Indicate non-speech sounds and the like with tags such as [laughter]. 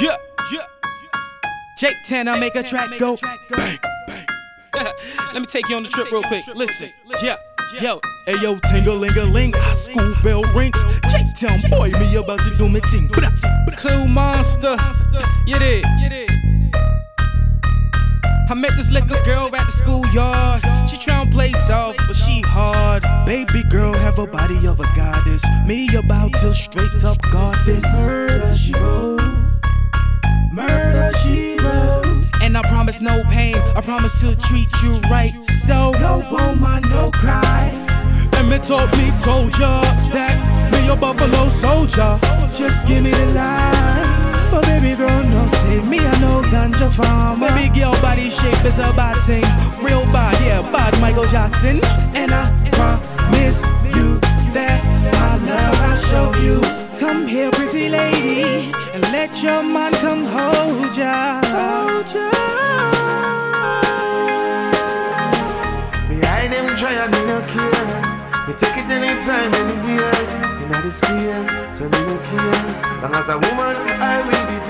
Yeah, yeah. Jake 10, I make a track go bang, bang. [laughs] Let me take you on the trip real quick. Listen, yeah. Yo, hey yo, ting-a-ling-a-ling, high school bell rings. Jake Town boy, me about to do my thing. Clue monster, you did. I met this little girl at the schoolyard. She tryna play soft, but she hard. Baby girl have a body of a goddess. Me about to straight up goddess. She wrote. Murder she wrote. And I promise no pain. I promise to treat you right. So no woman, no cry. And me told me told ya that me a buffalo soldier. Just give me the line. But baby girl, no say me I no ganja farmer. Baby girl body shape is a bad thing. Real bad, yeah, bad Michael Jackson. And You take it anytime, anywhere. Know the square, so me no care. Long as a woman, I will be